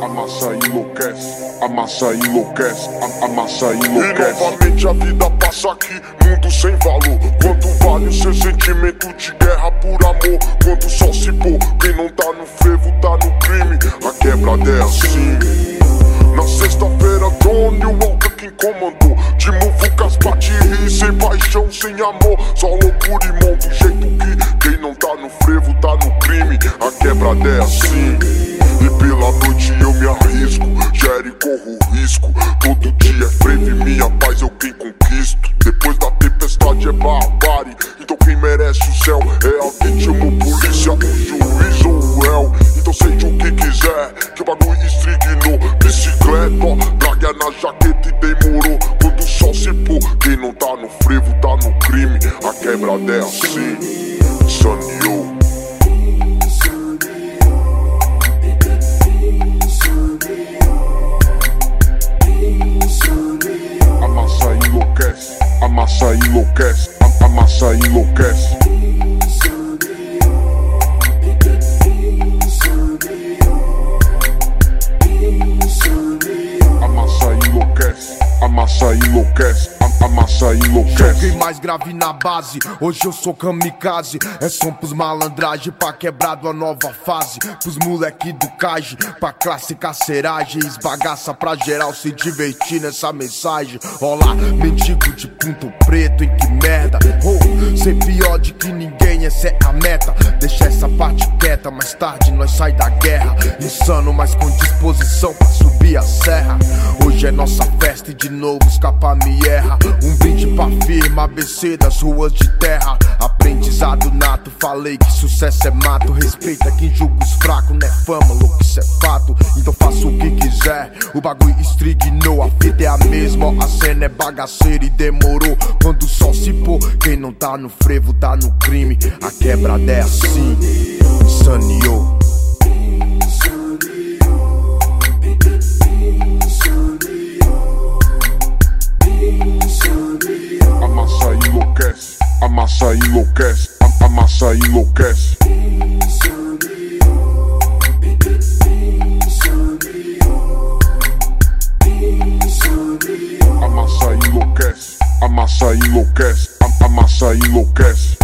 A massa enlouquece, a massa enlouquece, a, massa enlouquece. E novamente a vida passa aqui, mundo sem valor. Quanto vale o seu sentimento de guerra por amor? Quando o sol se pôr, quem não tá no frevo tá no crime. A quebrada é assim. Na sexta-feira, Johnny Walker quem comandou. Sem amor. Só loucura e mão do jeito que quem não tá no frevo tá no crime. A quebrada é assim. E pela noite eu me arrisco, gere e corro risco. Todo A quebrada é assim, Sunny massa enlouquece, a, a massa enlouquece. A massa enlouquece, a massa enlouquece a massa enlouquece. Joguei mais grave na base, hoje eu sou kamikaze. É som pros malandragem, pra quebrado a nova fase. Pros moleque do cage, pra classe carceragem. Esbagaça pra geral se divertir nessa mensagem. Olá, mendigo de ponto preto, em que merda. Oh, ser pior de que ninguém, essa é a meta. Deixa essa parte quieta, mais tarde nós sai da guerra. Insano, mas com disposição pra subir a serra. Hoje é nossa festa e de novo escapa me erra. Um brinde pra firma, ABC das ruas de terra. Aprendizado nato, falei que sucesso é mato. Respeita quem julga os fracos, não é fama, louco, isso é fato. Então faça o que quiser, o bagulho estrignou. A fita é a mesma, a cena é bagaceira e demorou. Quando o sol se pôr, quem não tá no frevo tá no crime. A quebrada é assim, saneou. Massa enlouquece, a, a massa enlouquece. A massa enlouquece, a massa enlouquece, a, a massa enlouquece.